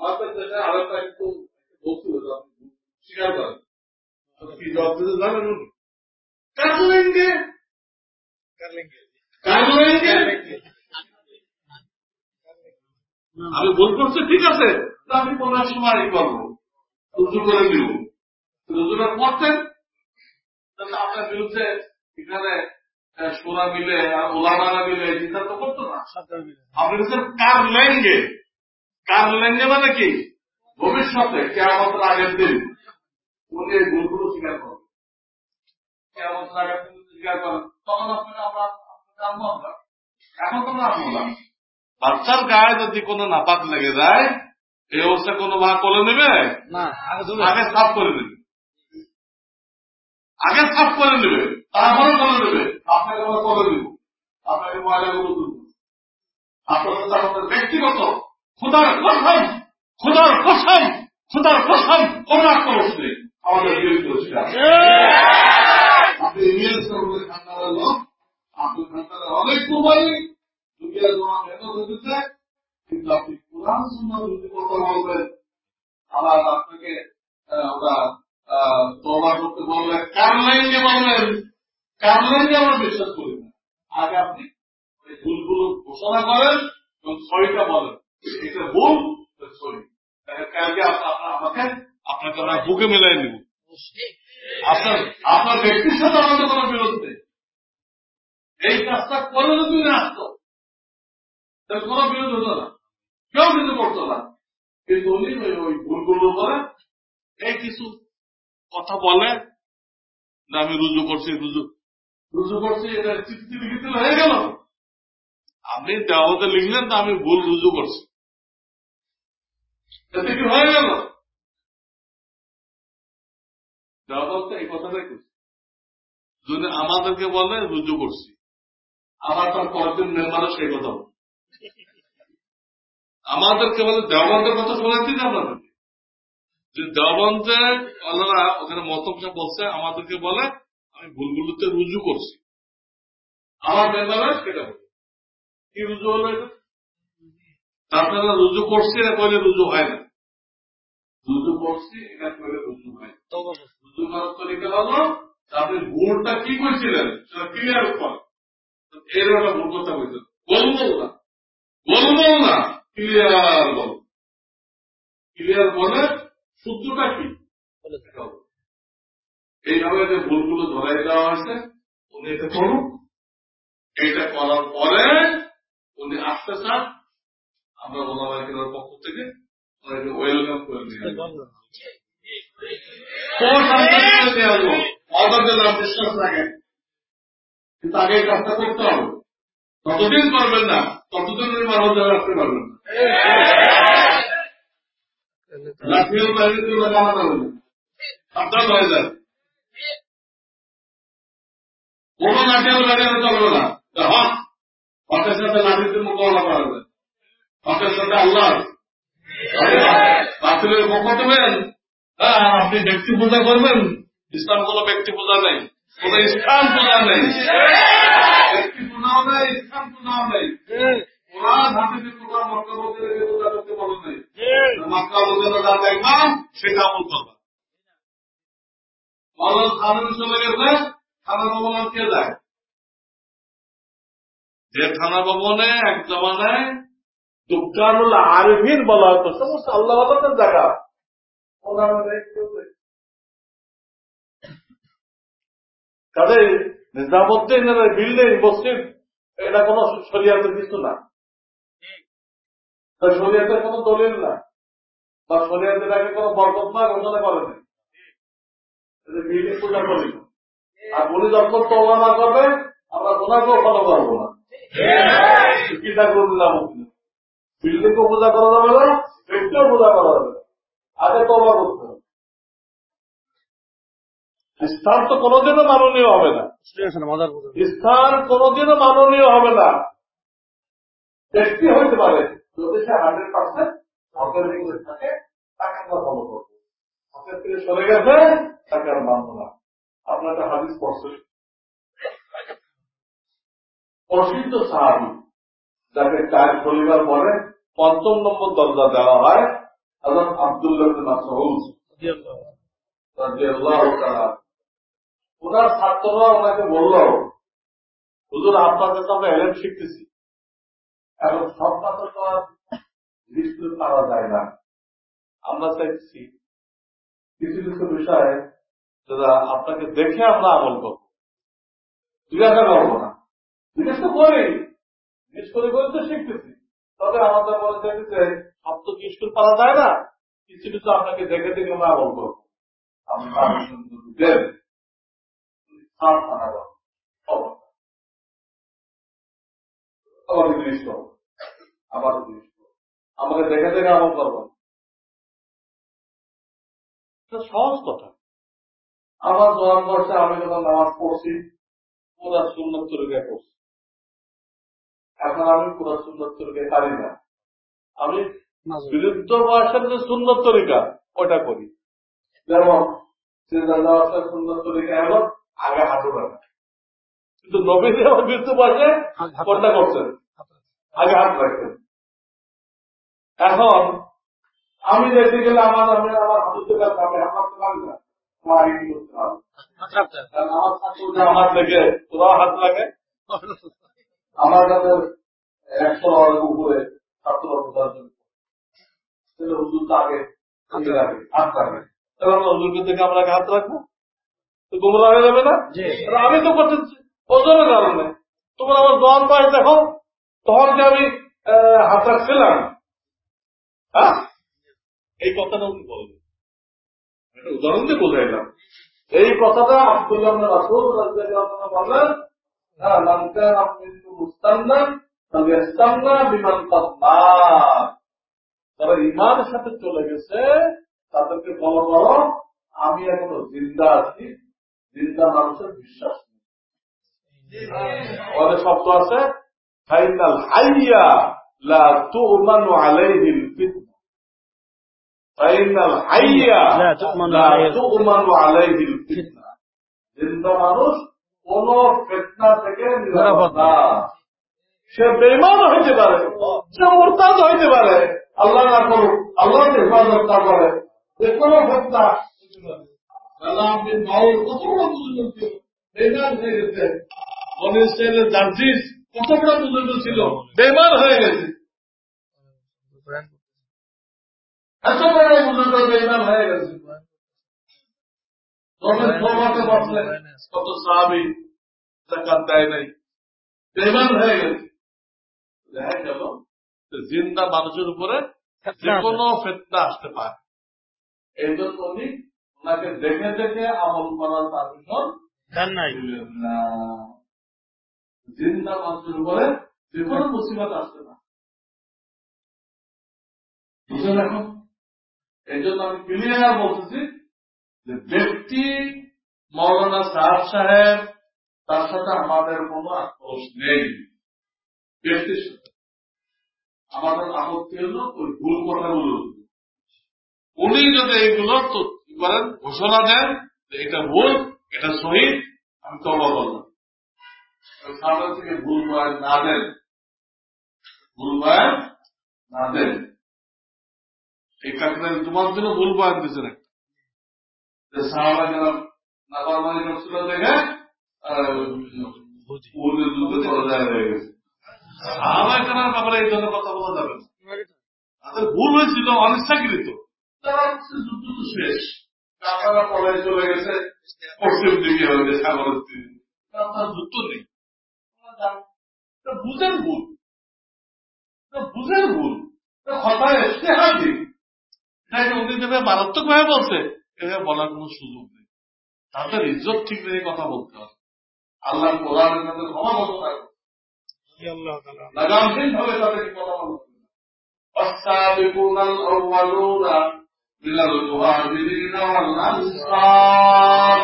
আমাদের দেশে আরেকটা একটু বলছিল যে আপনি স্বীকার করেন কি জবাব দিতে জানেন উনি কার লেঙ্গে আমি ভুল করছি ঠিক আছে। আমি পনেরো সময় করব। রুজু করে দিব রুজুটা করতেন তাহলে আপনার বিরুদ্ধে এখানে সোনা মিলে আর ওলামারা মিলে এই সিদ্ধান্ত করতো না। আপনি বলছেন কার লেঙ্গে কার লেঙ্গে মানে কি ভবিষ্যতে কেমন আগের দিন। উনি এই ভুলগুলো স্বীকার করবেন। কেমন আগের দিন স্বীকার করেন তখন আপনাকে আমরা আপনাকে আমরা। এখন তো আমরা বাচ্চার গায়ে যদি কোনো নাপাক লেগে যায় এই অবস্থা কোনো মা করে নেবে? না আগে সাফ করে নেবে। আগে সাফ করে নেবে তারপরে করে নেবে আপনাকে আমরা করে দিব। আপনাকে ময়লাগুলো তুলব। আপনার সাথে আমাদের ব্যক্তিগত খুদার কসম খুদার কসম খুদার কসম কোন করছে আমাদের বিরুদ্ধে আপনি লোক আপনি অনেক দুনিয়ার কিন্তু কোরআন সুন্দর যদি কথা বলবেন আবার আপনাকে আহ, ওরা আহ, তবা করতে বললে কার লাইনকে বললেন কার লাইনকে আমরা বিশ্বাস করি না? আগে আপনি ভুলগুলো ঘোষণা করেন এবং সইটা বলেন। এটা ভুল কালকে আমাকে আপনাকে আমরা বুকে মেলাই নিব। আপনার আপনার ব্যক্তির সাথে আমাদের কোনো বিরোধ নেই। এই কাজটা করে যদি না আসতো কোনো বিরোধ হতো না। কেউ কিন্তু করতো না। কিন্তু উনি ওই ভুলগুলো করে এই কিছু কথা বলে যে আমি রুজু করছি রুজু রুজু করছি এটা চিঠি লিখিত হয়ে গেল। আপনি দেওয়াতে লিখলেন তো আমি ভুল রুজু করছি। এতে কি হয়ে গেল। দেওয়াতে এই কথাটাই করছি যদি আমাদেরকে বলে, রুজু করছি। আবার তার পরের দিন মেম্বারও সেই কথা বলে। আমাদেরকে বলে দেওয়ানদের কথা শোনাচ্ছি না আপনাদেরকে। যে দেওয়ানতে আল্লাহরা ওখানে মতম সাহেব বলছে, আমাদেরকে বলে, আমি ভুলগুলোতে রুজু করছি। আমার মেম্বাররা সেটা বলে। কি রুজু হলো এটা? আপনারা রুজু করছি এটা কইলে রুজু হয় না। রুজু করছি এটা কইলে রুজু হয় রুজু করার তরিকা হলো আপনি ভুলটা কি করছিলেন সেটা ক্লিয়ার কর। এর একটা ভুল কথা বলছেন বলব না। বলব না। ক্লিয়ার বল। ক্লিয়ার বলে সূত্রটা কি? এইভাবে যে ভুলগুলো ধরাই দেওয়া হয়েছে উনি এটা করুন এটা করার পরে উনি আসতে চান আমরা ওলামাইকের পক্ষ থেকে ওয়েলকাম করে কিন্তু আগে কাজটা করতে হবে। যতদিন করবেন না, ততদিন রাখতে পারবেন না। যায় কোন লাঠিয়াল বাইরে চলবে না। হক সাথে লাঠিতে মোকাবেলা করা যায় সাথে আল্লাহ আপনি ব্যক্তি পূজা করবেন। ইসলাম কোন ব্যক্তি পূজা নেই। কোন স্থান পূজা নেই। ব্যক্তি পূজাও নেই পূজাও নেই। ভবনে কে যায় যে থানা ভবনে এক জমানায় দুঃখানুল আরভিন বলা হতো। সমস্ত আল্লাহ জায়গা কাজে নিজামুদ্দিন বিল্ডিং মসজিদ এটা কোন শরিয়াতের কিছু না। তা শরিয়াতের কোন দলিল না। বা শরিয়াতের আগে কোন বরকত না ঘোষণা করেনি। বিল্ডিং পূজা করি। আর বলি যখন তোলা না করবে আমরা ওনাকেও ফলো করব না। কি থাকব নিজামুদ্দিন। বিল্ডিং কে পূজা করা যাবে না ব্যক্তিও পূজা করা যাবে আগে তোলা করতে হবে স্থান তো কোনোদিনও মাননীয় হবে না। স্থান কোনোদিনও মাননীয় হবে না। ব্যক্তি হইতে পারে যদি সে হান্ড্রেড পার্সেন্ট দিকে থাকে তাকে আমরা ফলো করব। হকের থেকে সরে গেছে তাকে আর মানব না। আপনার একটা হাদিস পড়ছেন। প্রসিদ্ধ সাহাবি যাকে চার পরিবার পরে পঞ্চম নম্বর দরজা দেওয়া হয় হজরত আব্দুল্লাহ মাসউদ ওনার ছাত্ররা ওনাকে বলল হুজুর আপনার কাছে আমরা এলেন শিখতেছি। এখন সব ছাত্র তো আর পাওয়া যায় না। আমরা চাইছি কিছু কিছু বিষয়ে যেটা আপনাকে দেখে আমরা আমল করব। জিজ্ঞাসা করব না। জিজ্ঞেস তো করি। জিজ্ঞেস করে করে তো শিখতেছি। তবে আমাদের মনে চাইছে যে সব তো কি স্কুল পাওয়া যায় না কিছু কিছু আপনাকে দেখে দেখে সাত আনা যাবে আমাকে দেখে দেখে আমল করব সহজ কথা। আমার জোয়ান বর্ষে আমি যখন নামাজ পড়ছি পুরা সুন্নত তরিকায় পড়ছি। এখন আমি পুরা সুন্দর তরিকায় পারি না। আমি বিরুদ্ধ বয়সের যে সুন্নত তরিকা ওটা করি? যেমন সুন্নত তরিকা হলো আগে হাঁটু রাখা কিন্তু নবীন আমার বিরুদ্ধ বয়সে কোনটা করছেন? আগে হাত রাখতেন এখন আমি দেখতে গেলে আমার আমি আমার হাঁটুতে কাছে আমি হাত রাখতে পারি না। আমার করতে হবে? কারণ আমার হাত লেগে তোরা হাত লাগে। আমার কাছে একশো উপরে ছাত্র হুজুর তো আগে হাত রাখে এবার হুজুরকে থেকে আমরা হাত রাখব? গুমরা হয়ে যাবে না? আমি তো করতেছি ওজনের কারণে তোমরা আমার দোয়ান পায়ে দেখো তখন যে আমি হাত রাখছিলাম? হ্যাঁ? এই কথাটা কি বলবে? একটা উদাহরণ দিয়ে বোঝাইলাম। এই কথাটা আব্দুল্লাহ রাসুল বললেন ইস্তান্না বিমান যারা ইমানের সাথে চলে গেছে তাদেরকে ফলো করো আমি এখনও জিন্দা আছি জিন্দা মানুষের বিশ্বাস নেই। শব্দ আছে ফাইনাল হাইয়া লা তুমানু আলাইহিল ফিতনা। ফাইনাল হাইয়া লা তু'মানু লা আলাইহিল তুমানু আলাইহিল ফিতনা। জিন্দা মানুষ কোন ফিতনা থেকে নিরাপদ না। সে বেইমান হইতে পারে সে মোরতাদ হইতে পারে। আল্লাহ না করুক আল্লাহ হেফাজত না করে যে কোনো ফেতনা আপনি কত বড় বুজুর্গ ছিল বেইমান হয়ে গেছে। বনি ইসরায়েলের জার্জিস কত বড় বুজুর্গ ছিল? বেইমান হয়ে গেছে। এত বড় বুজুর্গ বেইমান হয়ে গেছে। কত সাহাবি জাকাত দেয় নাই। বেইমান হয়ে গেছে। দেখা গেল জিন্দা মানুষের উপরে যে কোনো ফেতনা আসতে পারে। এই জন্য উনি ওনাকে দেখে দেখে আমল করার পারমিশন জিন্দা মানুষের উপরে যে কোনো মুসিবত আসতে পারে। বুঝলেন এখন? এই জন্য আমি ক্লিয়ার বলতেছি যে ব্যক্তি মৌলানা সাহেব সাহেব, তার সাথে আমাদের কোনো আক্রোশ নেই। ব্যক্তির সাথে। আমাদের আপত্তি হলো ওই ভুল কথাগুলো উনি যদি এইগুলো করেন, ঘোষণা দেন এটা ভুল, এটা শহীদ আমি তবা ওই সামনে থেকে ভুল বয়ান না দেন। ভুল বয়ান না দেন। এই কাকরার তোমার জন্য ভুল বয়ান দিচ্ছেন একটা যে সাহাবা গেলাম নাফরমানি কথা ভুল হয়েছিল, অনিচ্ছাকৃত। তারা যুদ্ধ তো শেষ। কাকারা পলায় চলে গেছে, পশ্চিম দিকে হয়েছে সাগরের তীরে তার যুদ্ধ নেই। যান। ভুল। বুঝের ভুল। ইশতেহার দিক এটাকে উনি দেবে মারাত্মক ভাবে বলছে। এভাবে বলার কোনো সুযোগ নেই তাদের ইজ্জত ঠিক নেই কথা বলতে হবে আল্লাহ কোরআনের মধ্যে ক্ষমা বলতে পারে আল্লাহ তাআলা লাগামহীন ভাবে তাদেরকে কথা বলতে হবে والسابقون الأولون من المهاجرين والأنصار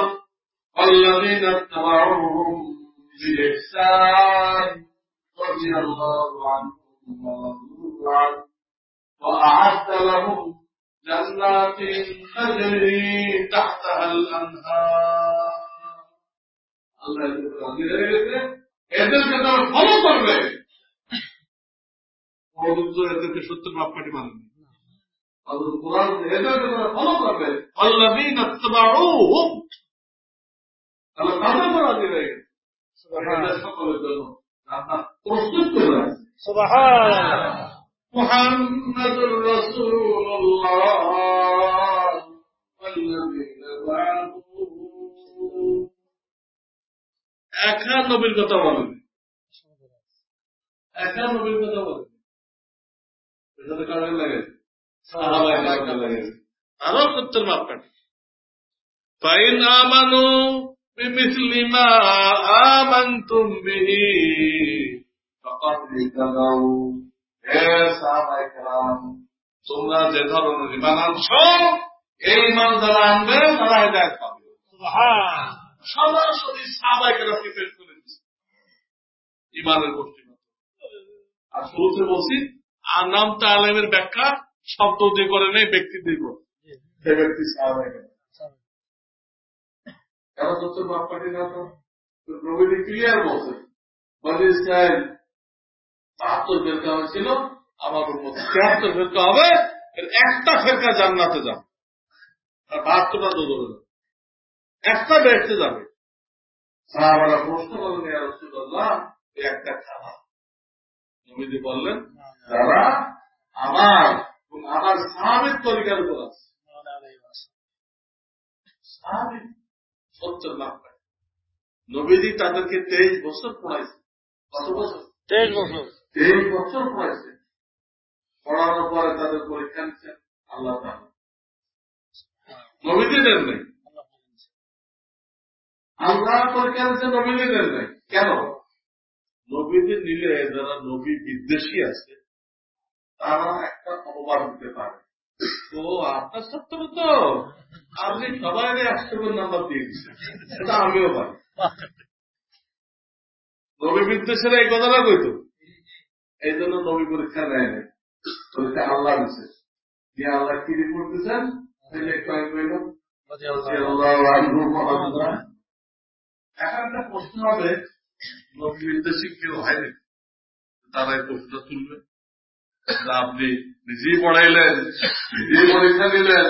والذين اتبعوهم بإحسان رضي الله عنهم ورضوا عنه وأعد لهم جنات تجري تحتها الأنهار আল্লাহ এদেরকে রাজি হয়ে গেছে এদেরকে তারা ফলো করবে পবিত্র এদেরকে সত্যের মাপকাঠি মানেনি আল্লাহ কোরআন এদেরকে তারা ফলো করবে আল্লাযীনা ইত্তাবাউহুম আল্লাহ তাদের উপর রাজি হয়ে গেছে এদের সকলের জন্য আপনার প্রস্তুত করে রাখছে সুবহানাল্লাহ محمد رسول الله والذين معه একা নবীর কথা বলেন একা নবীর কথা বলেন এটাতে কাজে লাগে সাহাবায়ে কাজে লাগে আরো সত্যের মাপকাঠি ফাইন আমানু বিমিসলি মা আমানতুম বিহি ফাকাদ ইহতাদাউ হে সাহাবায়ে কেরাম তোমরা যে ধরনের ইমান আনছো এই ইমান যারা আনবে তারা হেদায়েত পাবে। সরাসরি সাহাবায়ে পেশ করে দিচ্ছে ইমানের গোষ্ঠী আর শুরুতে বলছি আনাম তালেমের ব্যাখ্যা শব্দ দিয়ে করে নেই ব্যক্তি দিয়ে করে। সে ব্যক্তি সাহাবায়ে কেরাম। কেন সত্য বাপ না তো? প্রভৃতি ক্লিয়ার বলছে বলে ইসরায়েল বাহাত্তর ফেরকা হয়েছিল আমার উপর তিয়াত্তর ফেরকা হবে এর একটা ফেরকা জান্নাতে যাবে। আর বাহাত্তরটা যাবে একটা বেড়তে যাবে। সাহাবারা প্রশ্ন করলেন একটা নবীজি বললেন যারা আমার আমার সাহাবের তরিকার উপর আছে। পায়। নবীজি তাদেরকে তেইশ বছর পড়াইছে। কত বছর? তেইশ বছর। তেইশ বছর পড়াইছে পড়ানোর পরে তাদের পরীক্ষা নিচ্ছেন আল্লাহ তাআলা নবীজি দেন নাই? আল্লাহ পরীক্ষা নিচ্ছেন নবীজি দেন নাই? কেন? নবীজি নিলে যারা নবী বিদ্বেষী আছে তারা একটা অপবাদ দিতে পারে। তো আপনার ছাত্র তো? আপনি সবাই একশো নাম্বার দিয়ে দিচ্ছেন। সেটা আমিও পারি। নবী বিদ্বেষেরা এই কথাটা কইতো। এই জন্য নবী পরীক্ষা নেয় নাই পরীক্ষা আল্লাহ দিচ্ছে দিয়ে আল্লাহ কি রিপোর্ট দিচ্ছেন সেটা একটু আমি কইলাম এখন একটা প্রশ্ন হবে নবী বিদ্বেষী কেউ হয় তারা এই প্রশ্নটা তুলবে আপনি নিজেই পড়াইলেন নিজেই পরীক্ষা দিলেন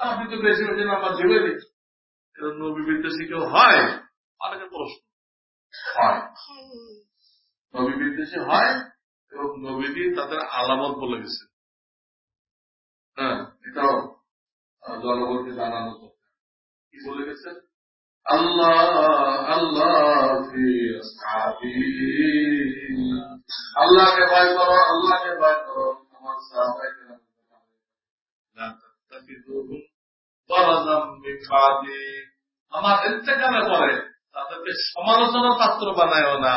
আপনি তো বেশি বেশি নাম্বার দেবেনি এরকম নবী কেউ হয়? অনেকে প্রশ্ন। হয়। নবী বিদ্বেষী হয়? এবং নবীজি তাদের আলামত বলে গেছে হ্যাঁ আল্লাহ আসহাবি। আল্লাহকে ভয় করো আমার তাদেরকে সমালোচনার পাত্র বানায়ও না।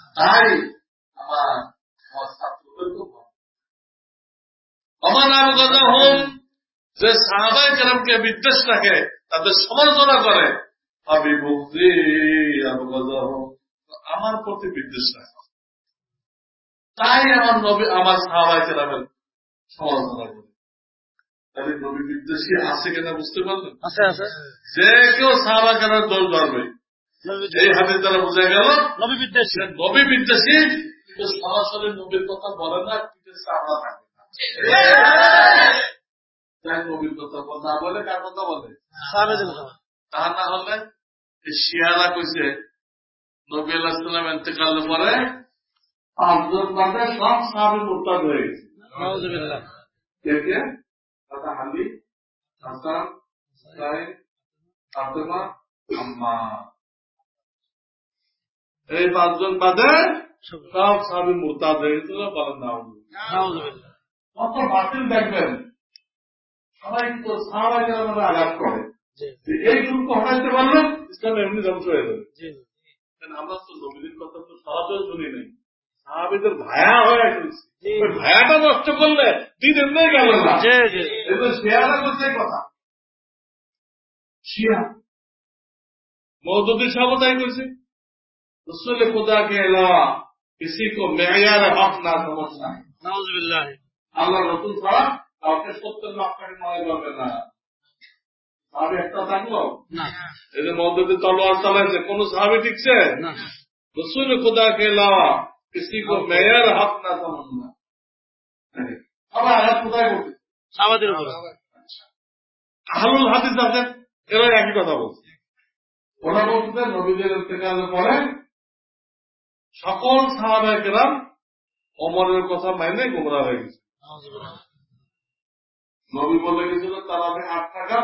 তাই আমার আমার আমার নাম কথা হোম যে সাহাবাই কেরামকে বিদ্বেষ রাখে তাদের সমালোচনা করে। আমি হোম আমার প্রতি বিদ্বেষ রাখে। তাই আমার নবী আমার সাহাবাই কেরামের সমালোচনা করে। তাহলে নবী বিদ্বেষী আছে কিনা বুঝতে পারলেন? যে কেউ সাহাবা কেরামের দোষ ধরবে এই হাতের দ্বারা বোঝা গেল নবী বিদ্বেষ। নবী বিদ্বেষী কিন্তু সরাসরি নবীর কথা বলে না পিঠের চামড়া থাকে না। তাই নবীর কথা না বলে কার কথা বলে? সাহাবেদের না হলে শিয়ারা কইছে নবী আল্লাহ সাল্লাম এতেকালের পরে পাঁচজন বাদে সব সাহাবি মোরতাদ হয়ে গেছে। কে কে? দাদা হালি হাসান হুসাইন ফাতেমা আম্মা। এই পাঁচজন বাদে সব সাহাবি মোরতাদ হয়ে গেছিল বলেন না। কত বাতিল দেখবেন। সবাই তো কেরামের আঘাত করে। এই গ্রুপ হটাইতে পারলেন ইসলাম এমনি ধ্বংস হয়ে যাবে। কারণ আমরা তো নবীদের কথা তো সরাসরি শুনি নাই। সাহাবিদের ভায়া হয়ে গেছে ভায়াটা নষ্ট করলে দিন এমনি গেল না। শেয়ারা করছে কথা? শিয়া। মৌদুদি সাহেব তাই করছে রসুল খুদা কে এলাওয়া किसी को मेयार हक ना समझना है নাউজুবিল্লাহ আল্লাহ রসুল ছাড়া কাউকে সত্যের মাপকাঠি মনে করবে না সাহাবি একটা থাকলো না এই যে মৌদুদি তলোয়ার চালাইছে কোন সাহাবি টিকছে না रसूल खुदा के अलावा किसी को मेयर हक ना समझना আবার আয়াত কোথায় বলছে সাহাবাদের উপর আহলুল হাদিস আছেন এরা একই কথা বলছে ওরা বলতে নবীদের ইন্তেকালের পরে সকল সাহাবায়ে কেরাম ওমরের কথা মাইনে গোমরা হয়ে গেছে। নবী বলে গেছিল তারা আমি আট টাকা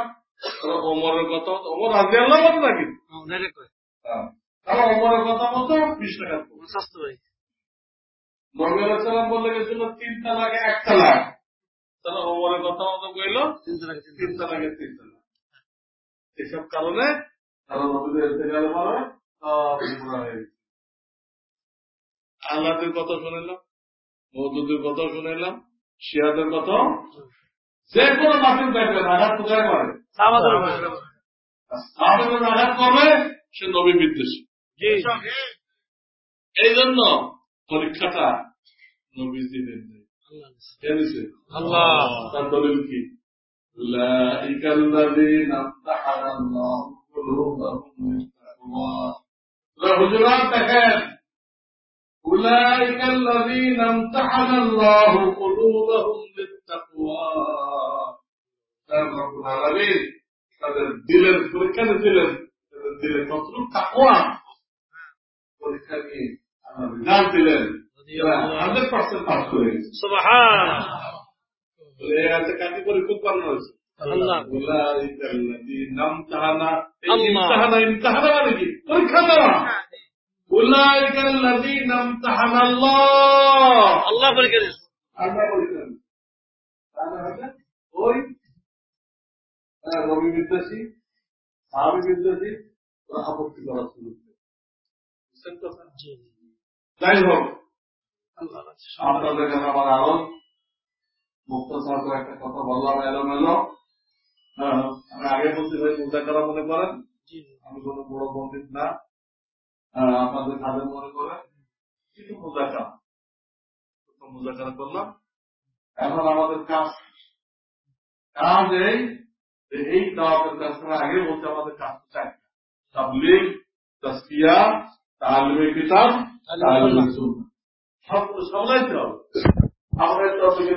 তারা ওমরের কথা ওমর রাজি আল্লাহ মতো নাকি ডাইরেক্ট হ্যাঁ। তারা ওমরের কথা মতো বিশ টাকা। নবী আলাইসাল্লাম বলে গেছিল তিন তালাকে এক তালাক। তারা অমরের কথা মতো কইল লাগে চিন্তা তিন তালাকে। তিন তালাক। এসব কারণে তারা নবীদের পরে সব হয়ে গেছে। আল্লাহদের কথা শুনিলাম মৌদুদের কথা শুনিলাম শিয়াদের কথা। যে কোনো মাসিক দেখবেন আঘাত কোথায় করে? সাহাবের আঘাত করবে সে নবী বিদ্বেষী। এই জন্য পরীক্ষাটা নবীজি নেন দেখেন أولئك الذين امتحن الله قلوبهم للتقوى তার রব্বুল আলামিন তাদের দিলের পরীক্ষা দিলেন তাদের দিলে কতটুকু তাকওয়া পরীক্ষা নিয়ে আল্লাহ রেজাল্ট দিলেন হান্ড্রেড পার্সেন্ট পাস করে গেছে সুবহান এই আছে কাকে পরীক্ষা করানো হয়েছে আল্লাহ أولئك الذين امتحن الله. امتحن امتحن মানে কি পরীক্ষা দেওয়া আল্লাহ। পরীক্ষা দিয়েছে আল্লাহ বলছেন। তাহলে হবে ওই রবি বিদ্বেষী সাহাবি বিদ্বেষী ওরা আপত্তি করা করে। জি যাই হোক আল্লাহ আপনাদের কাছে আমার আরও মুক্তসার করে একটা কথা বললাম এলো মেলো হ্যাঁ, আমি আগে বলছি ভাই মুজাকারা মনে করেন। আমি কোনো বড় পণ্ডিত না। আপনাদের কাজে মনে করেন কিন্তু মুজাকারা তো মুজাকারা করলাম। এখন আমাদের কাজ কাজ এই, যে এই দাওয়াতের কাজ করা আগে বলতে আমাদের কাজ চাই। তাবলিগ কিতাব সব সামলাইতে হবে। আমরা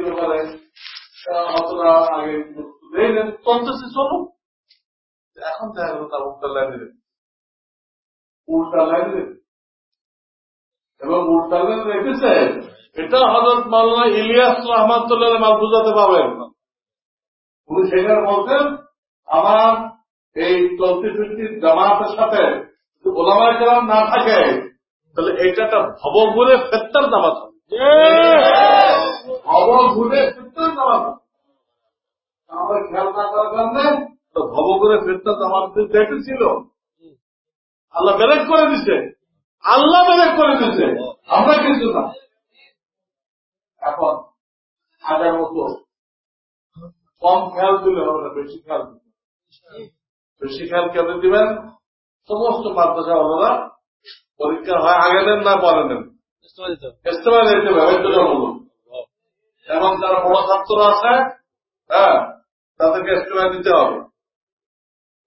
ব্যাপারে অতটা আগে এখন গেল তার উল্টা লাইনে। এবং লাইন রেখেছে, এটা হজরত মাওলানা ইলিয়াস রহমাতুল্লাহ মাহফুজাতে পাবেন। উনি সেখানে বলছেন, আমার এই চলতি ফিরতি জামাতের সাথে ওলামায় কেরাম না থাকে, তাহলে এটা একটা ভব ঘুরে ফেত্তার জামাত হবে। ভব ঘুরে ফেত্তার জামাত। আমরা খেয়াল না করার কারণে ভব ঘুরে ফেত্তার জামাত দেখে ছিল আল্লাহ বেরেক করে দিছে। আল্লাহ বেরেক করে দিছে। আমরা কিন্তু না। এখন, আগের মতো কম খেয়াল দিলে হবে না, বেশি খেয়াল দিতে বেশি খেয়াল কেন দিবেন? সমস্ত মাদ্রাসা ওনারা পরীক্ষা হয়, আগে নেন না পরে নেন। এবং যারা বড় ছাত্র আছে হ্যাঁ তাদেরকে ইস্তেমা দিতে হবে।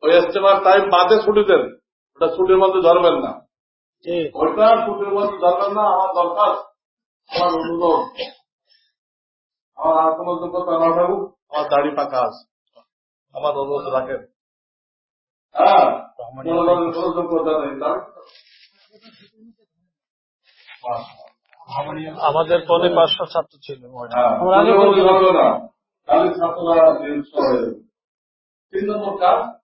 ওই ইস্তেমার টাইম বাদে ছুটি দেন। ওটা ছুটির মধ্যে ধরবেন না। ওইটা ছুটির মধ্যে ধরবেন না আমার দরকার আমার অনুরোধ। আমার আর কোনো যোগ্যতা না থাকুক আমার দাড়ি পাকা আছে। আমার অনুরোধ রাখেন। হ্যাঁ কোনো যোগ্যতা নেই তার আমাদের দলে পাঁচশো ছাত্র ছিল হ্যাঁ, ছাত্ররা। তিন নম্বর কাজ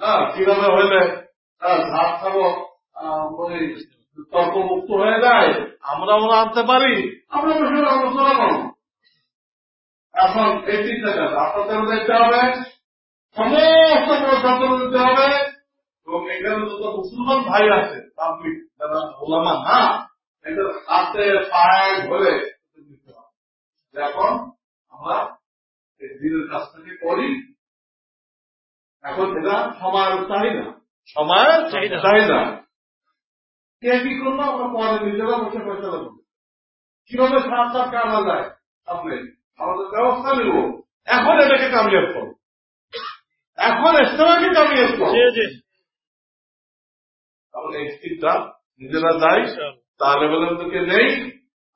হ্যাঁ কীভাবে হইলে হ্যাঁ, খাব? তর্ক মুক্ত হয়ে যায় আমরা আমরা আনতে পারি আমরা বসে আলোচনা করব। এখন এই কাজ আপনাদের দেখতে হবে সমস্ত প্রশাসন দিতে হবে এবং এখানে যত মুসলমান ভাই আছে পাবলিক যারা ওলামা না এদের হাতে পায়ে ধরে দিতে হবে। এখন আমরা দিনের কাজটাকে করি। এখন এটা সময়ের চাহিদা। চাহিদা। কে কি করল? আমরা পরে নিজেরা বসে পয়সা দেবো কীভাবে সাত সাত কামা যায়? আপনি আমাদের ব্যবস্থা নিব। এখন এটাকে কামিয়াব করো এখন কামিয়াব করো তাহলে নিজেরা যাই তার দিকে নেই।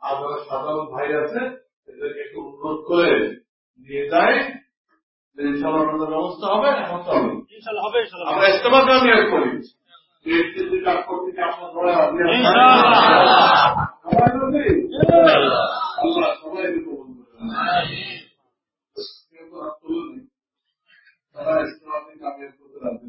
আর যারা সাধারণ ভাই আছে এদেরকে একটু অনুরোধ করে নিয়ে যায় ইনশাল্লাহ আপনাদের ব্যবস্থা হবে ব্যবস্থা হবে। আমরা ইস্তেমা কেন নিয়োগ করি তারা ইসলামী কামিয়ে করতে রাজি।